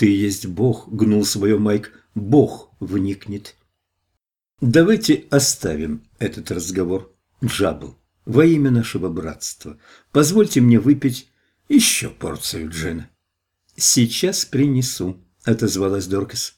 «Ты есть Бог», — гнул свое Майк. «Бог вникнет». Давайте оставим этот разговор, Джабл, во имя нашего братства. Позвольте мне выпить еще порцию джина. Сейчас принесу, отозвалась Доркас.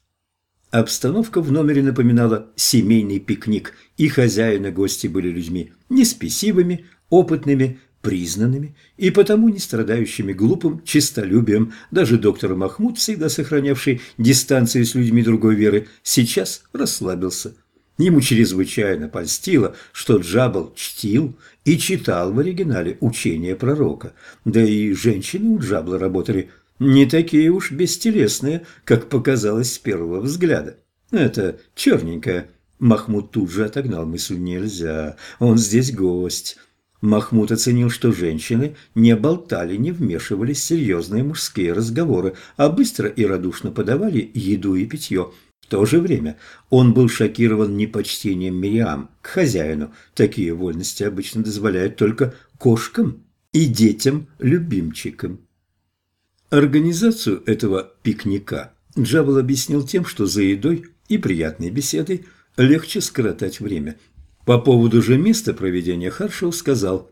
Обстановка в номере напоминала семейный пикник, и хозяин и гости были людьми неспесивыми, опытными, признанными и потому не страдающими глупым честолюбием. Даже доктор Махмуд, всегда сохранявший дистанцию с людьми другой веры, сейчас расслабился. Ему чрезвычайно польстило, что Джабал чтил и читал в оригинале учения пророка. Да и женщины у Джабла работали не такие уж бестелесные, как показалось с первого взгляда. Это черненькая. Махмуд тут же отогнал мысль «нельзя, он здесь гость». Махмуд оценил, что женщины не болтали, не вмешивались в серьезные мужские разговоры, а быстро и радушно подавали еду и питье. В то же время он был шокирован непочтением Мириам к хозяину. Такие вольности обычно дозволяют только кошкам и детям-любимчикам. Организацию этого пикника Джабал объяснил тем, что за едой и приятной беседой легче скоротать время – по поводу же места проведения Харшоу сказал,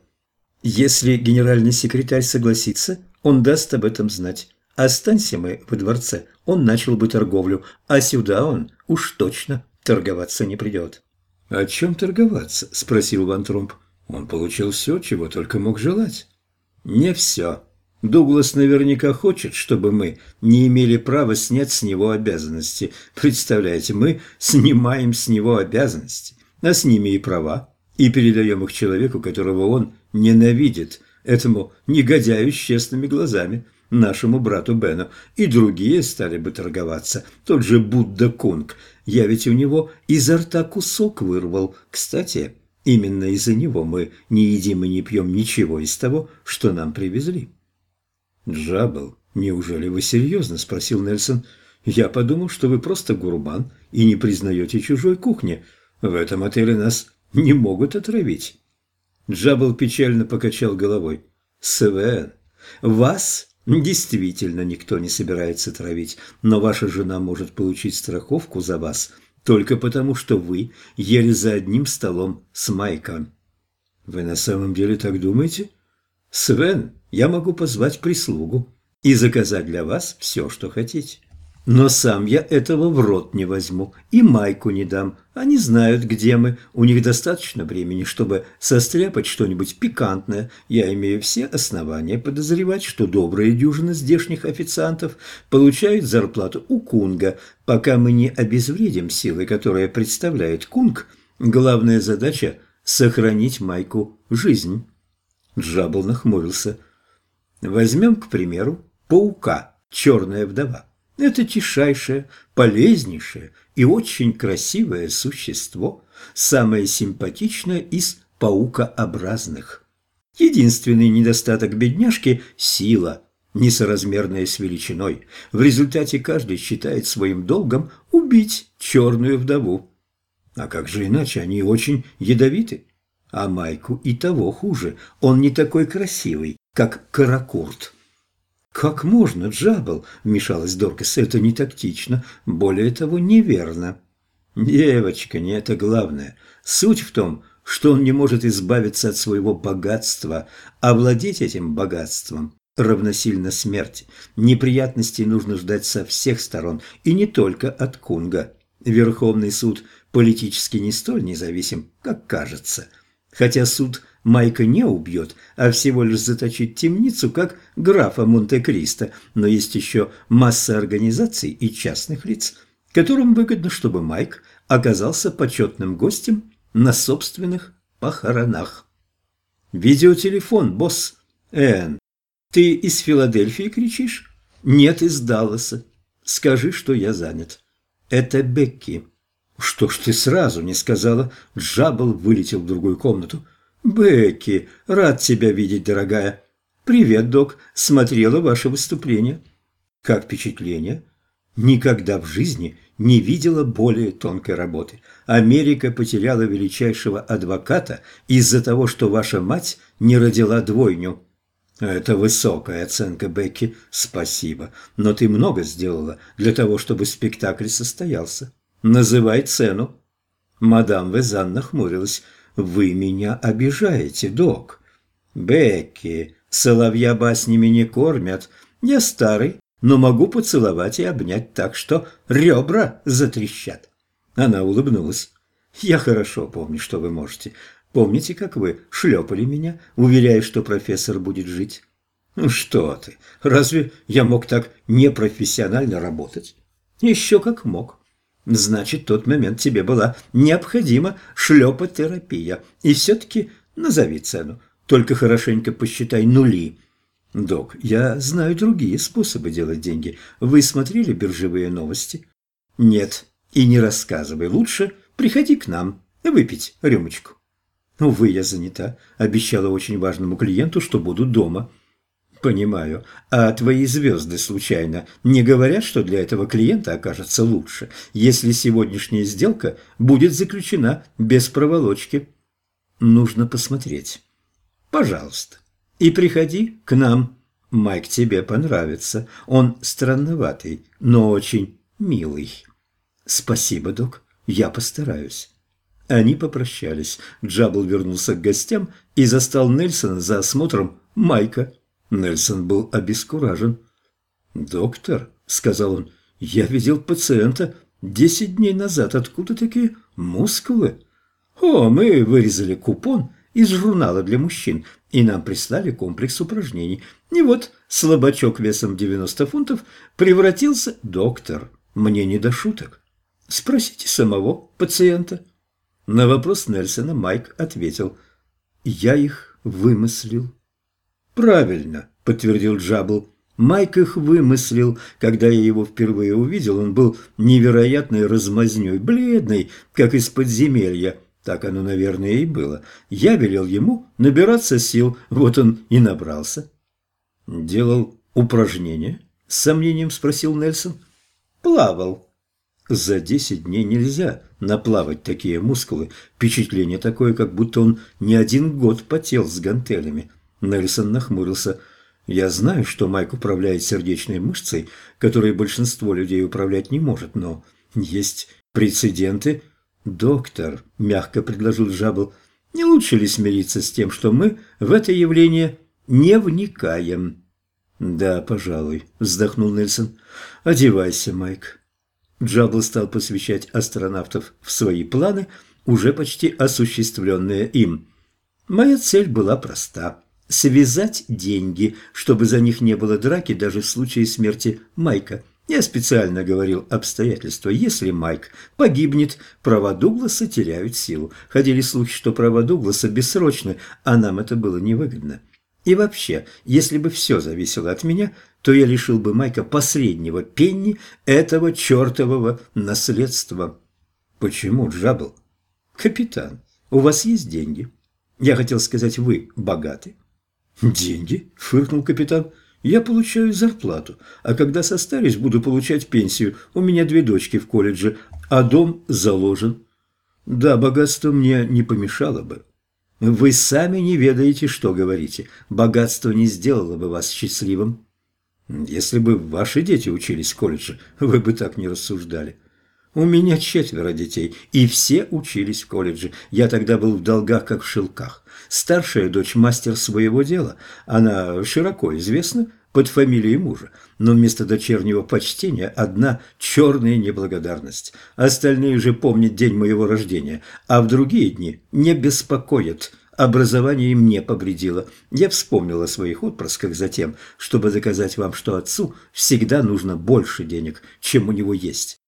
«Если генеральный секретарь согласится, он даст об этом знать. Останься мы во дворце, он начал бы торговлю, а сюда он уж точно торговаться не придет». «О чем торговаться?» – спросил Ван Трумп. «Он получил все, чего только мог желать». «Не все. Дуглас наверняка хочет, чтобы мы не имели права снять с него обязанности. Представляете, мы снимаем с него обязанности а с ними и права, и передаем их человеку, которого он ненавидит, этому негодяю с честными глазами, нашему брату Бену, и другие стали бы торговаться. Тот же Будда Кунг, я ведь у него изо рта кусок вырвал. Кстати, именно из-за него мы не едим и не пьем ничего из того, что нам привезли. «Джабл, неужели вы серьезно?» – спросил Нельсон. «Я подумал, что вы просто гурман и не признаете чужой кухни». В этом отеле нас не могут отравить. Джабл печально покачал головой. Свен, вас действительно никто не собирается травить, но ваша жена может получить страховку за вас только потому, что вы ели за одним столом с Майком. Вы на самом деле так думаете? Свен, я могу позвать прислугу и заказать для вас все, что хотите. Но сам я этого в рот не возьму и майку не дам. Они знают, где мы. У них достаточно времени, чтобы состряпать что-нибудь пикантное. Я имею все основания подозревать, что добрые дюжины здешних официантов получают зарплату у Кунга. Пока мы не обезвредим силы, которые представляет Кунг, главная задача – сохранить майку жизнь. Джабл нахмурился. Возьмем, к примеру, паука «Черная вдова». Это тишайшее, полезнейшее и очень красивое существо, самое симпатичное из паукообразных. Единственный недостаток бедняжки – сила, несоразмерная с величиной. В результате каждый считает своим долгом убить черную вдову. А как же иначе, они очень ядовиты. А Майку и того хуже, он не такой красивый, как Каракурт. «Как можно, Джабл?» – вмешалась Доркас. «Это не тактично, более того, неверно». «Девочка, не это главное. Суть в том, что он не может избавиться от своего богатства, а владеть этим богатством равносильно смерти. Неприятностей нужно ждать со всех сторон, и не только от Кунга. Верховный суд политически не столь независим, как кажется. Хотя суд Майка не убьет, а всего лишь заточит темницу, как графа Монте-Кристо, но есть еще масса организаций и частных лиц, которым выгодно, чтобы Майк оказался почетным гостем на собственных похоронах. «Видеотелефон, босс!» «Энн, ты из Филадельфии кричишь?» «Нет, из Далласа. Скажи, что я занят». «Это Бекки». «Что ж ты сразу не сказала?» Джабл вылетел в другую комнату. «Бекки, рад тебя видеть, дорогая. Привет, док. Смотрела ваше выступление. Как впечатление? Никогда в жизни не видела более тонкой работы. Америка потеряла величайшего адвоката из-за того, что ваша мать не родила двойню. Это высокая оценка, Бекки, спасибо. Но ты много сделала для того, чтобы спектакль состоялся. Называй цену. Мадам Везан нахмурилась. Вы меня обижаете, док. Бекки, соловья баснями не кормят. Я старый, но могу поцеловать и обнять так, что ребра затрещат. Она улыбнулась. Я хорошо помню, что вы можете. Помните, как вы шлепали меня, уверяя, что профессор будет жить? Ну что ты, разве я мог так непрофессионально работать? Еще как мог. Значит, в тот момент тебе была необходима шлепотерапия. И все-таки назови цену. Только хорошенько посчитай нули. Док, я знаю другие способы делать деньги. Вы смотрели биржевые новости? Нет. И не рассказывай. Лучше приходи к нам выпить рюмочку. Увы, я занята. Обещала очень важному клиенту, что буду дома. Понимаю. А твои звезды, случайно, не говорят, что для этого клиента окажется лучше, если сегодняшняя сделка будет заключена без проволочки? Нужно посмотреть. Пожалуйста. И приходи к нам. Майк тебе понравится. Он странноватый, но очень милый. Спасибо, док. Я постараюсь. Они попрощались. Джабл вернулся к гостям и застал Нельсона за осмотром Майка. Нельсон был обескуражен. «Доктор», — сказал он, — «я видел пациента десять дней назад. Откуда такие мускулы?» «О, мы вырезали купон из журнала для мужчин, и нам прислали комплекс упражнений. И вот слабачок весом 90 фунтов превратился... Доктор, мне не до шуток. Спросите самого пациента». На вопрос Нельсона Майк ответил «Я их вымыслил». «Правильно», – подтвердил Джабл. «Майк их вымыслил. Когда я его впервые увидел, он был невероятной размазнёй, бледный, как из подземелья. Так оно, наверное, и было. Я велел ему набираться сил, вот он и набрался». «Делал упражнения?» – с сомнением спросил Нельсон. «Плавал», за десять дней нельзя наплавать такие мускулы. Впечатление такое, как будто он не один год потел с гантелями. Нельсон нахмурился. Я знаю, что Майк управляет сердечной мышцей, которой большинство людей управлять не может, но есть прецеденты. Доктор, мягко предложил Жабл, не лучше ли смириться с тем, что мы в это явление не вникаем? Да, пожалуй, вздохнул Нельсон. Одевайся, Майк. Джабл стал посвящать астронавтов в свои планы, уже почти осуществленные им. Моя цель была проста – связать деньги, чтобы за них не было драки даже в случае смерти Майка. Я специально говорил обстоятельства. Если Майк погибнет, права Дугласа теряют силу. Ходили слухи, что права Дугласа бессрочны, а нам это было невыгодно. И вообще, если бы все зависело от меня, то я лишил бы Майка последнего пенни этого чертового наследства. Почему, Джабл? Капитан, у вас есть деньги? Я хотел сказать, вы богаты. Деньги? Фыркнул капитан. Я получаю зарплату, а когда состарюсь, буду получать пенсию. У меня две дочки в колледже, а дом заложен. Да, богатство мне не помешало бы. Вы сами не ведаете, что говорите. Богатство не сделало бы вас счастливым. Если бы ваши дети учились в колледже, вы бы так не рассуждали. У меня четверо детей, и все учились в колледже. Я тогда был в долгах, как в шелках. Старшая дочь – мастер своего дела. Она широко известна под фамилией мужа, но вместо дочернего почтения одна черная неблагодарность. Остальные же помнят день моего рождения, а в другие дни не беспокоят – Образование им не повредило. Я вспомнил о своих отпрысках затем, чтобы доказать вам, что отцу всегда нужно больше денег, чем у него есть.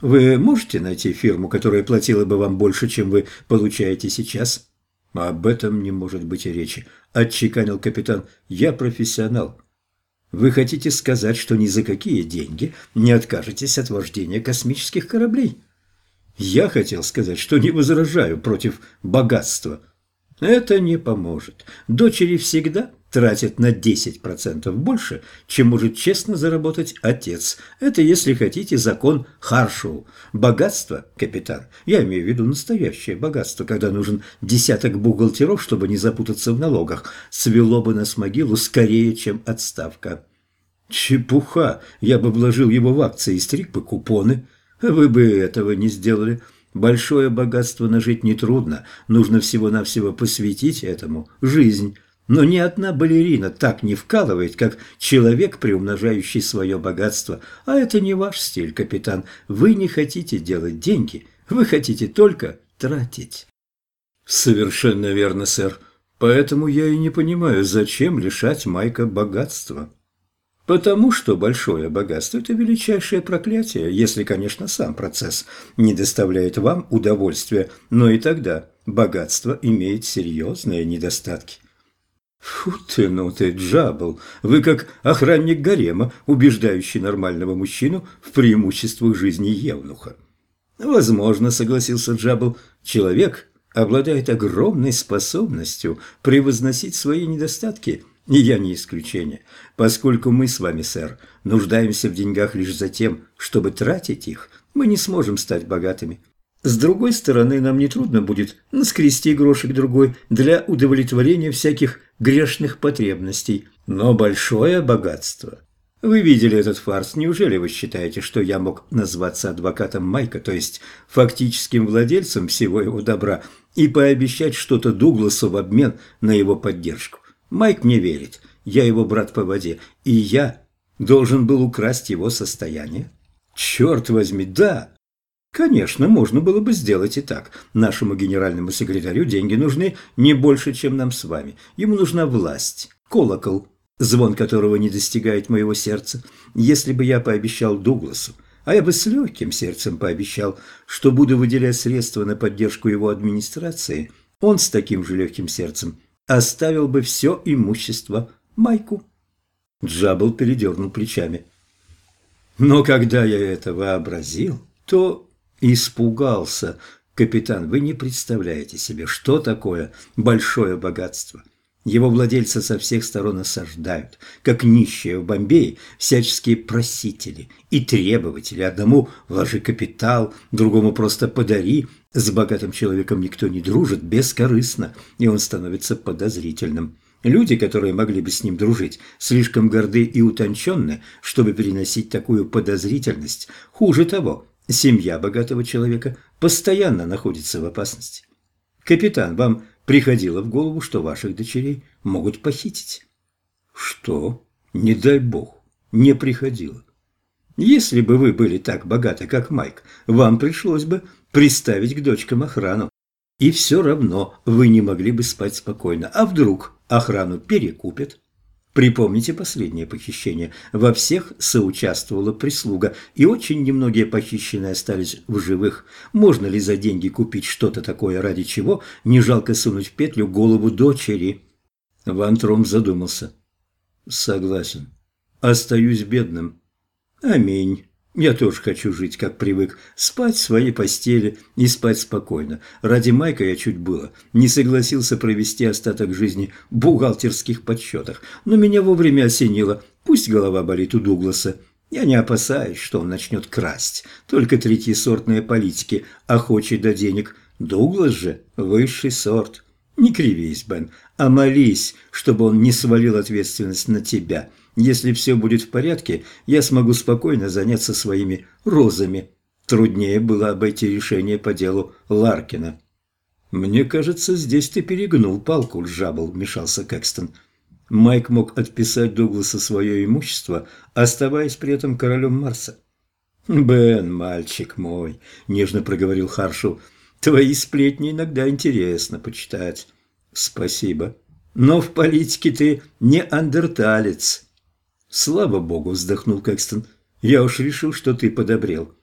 Вы можете найти фирму, которая платила бы вам больше, чем вы получаете сейчас? Об этом не может быть и речи, отчеканил капитан. Я профессионал. Вы хотите сказать, что ни за какие деньги не откажетесь от вождения космических кораблей? Я хотел сказать, что не возражаю против богатства, это не поможет. Дочери всегда тратят на 10% больше, чем может честно заработать отец. Это, если хотите, закон Харшоу. Богатство, капитан, я имею в виду настоящее богатство, когда нужен десяток бухгалтеров, чтобы не запутаться в налогах, свело бы нас могилу скорее, чем отставка. Чепуха! Я бы вложил его в акции и стриг бы купоны. Вы бы этого не сделали. Большое богатство нажить нетрудно, нужно всего-навсего посвятить этому жизнь. Но ни одна балерина так не вкалывает, как человек, приумножающий свое богатство. А это не ваш стиль, капитан. Вы не хотите делать деньги, вы хотите только тратить. Совершенно верно, сэр. Поэтому я и не понимаю, зачем лишать Майка богатства. Потому что большое богатство – это величайшее проклятие, если, конечно, сам процесс не доставляет вам удовольствия, но и тогда богатство имеет серьезные недостатки. Фу ты, ну ты, Джабл, вы как охранник гарема, убеждающий нормального мужчину в преимуществах жизни Евнуха. Возможно, согласился Джабл, человек обладает огромной способностью превозносить свои недостатки – и я не исключение, поскольку мы с вами, сэр, нуждаемся в деньгах лишь за тем, чтобы тратить их, мы не сможем стать богатыми. С другой стороны, нам нетрудно будет наскрести грошек другой для удовлетворения всяких грешных потребностей, но большое богатство. Вы видели этот фарс, неужели вы считаете, что я мог назваться адвокатом Майка, то есть фактическим владельцем всего его добра, и пообещать что-то Дугласу в обмен на его поддержку? Майк мне верит, я его брат по воде, и я должен был украсть его состояние. Черт возьми, да! Конечно, можно было бы сделать и так. Нашему генеральному секретарю деньги нужны не больше, чем нам с вами. Ему нужна власть, колокол, звон которого не достигает моего сердца. Если бы я пообещал Дугласу, а я бы с легким сердцем пообещал, что буду выделять средства на поддержку его администрации, он с таким же легким сердцем оставил бы все имущество Майку. Джабл передернул плечами. Но когда я это вообразил, то испугался. Капитан, вы не представляете себе, что такое большое богатство. Его владельцы со всех сторон осаждают, как нищие в Бомбее, всяческие просители и требователи. Одному вложи капитал, другому просто подари, с богатым человеком никто не дружит бескорыстно, и он становится подозрительным. Люди, которые могли бы с ним дружить, слишком горды и утонченны, чтобы переносить такую подозрительность. Хуже того, семья богатого человека постоянно находится в опасности. Капитан, вам приходило в голову, что ваших дочерей могут похитить? Что? Не дай бог, не приходило. Если бы вы были так богаты, как Майк, вам пришлось бы приставить к дочкам охрану. И все равно вы не могли бы спать спокойно. А вдруг охрану перекупят? Припомните последнее похищение. Во всех соучаствовала прислуга, и очень немногие похищенные остались в живых. Можно ли за деньги купить что-то такое, ради чего не жалко сунуть в петлю голову дочери? Ван Тром задумался. Согласен. Остаюсь бедным. Аминь. Я тоже хочу жить, как привык, спать в своей постели и спать спокойно. Ради Майка я чуть было не согласился провести остаток жизни в бухгалтерских подсчетах, но меня вовремя осенило, пусть голова болит у Дугласа. Я не опасаюсь, что он начнет красть, только третьесортные политики, охочие до денег. Дуглас же высший сорт. Не кривись, Бен, а молись, чтобы он не свалил ответственность на тебя – если все будет в порядке, я смогу спокойно заняться своими розами. Труднее было обойти решение по делу Ларкина. «Мне кажется, здесь ты перегнул палку, Джабл», – вмешался Кэкстон. Майк мог отписать Дугласа свое имущество, оставаясь при этом королем Марса. «Бен, мальчик мой», – нежно проговорил Харшу, – «твои сплетни иногда интересно почитать». «Спасибо. Но в политике ты не андерталец». «Слава богу!» – вздохнул Кэкстон. «Я уж решил, что ты подобрел.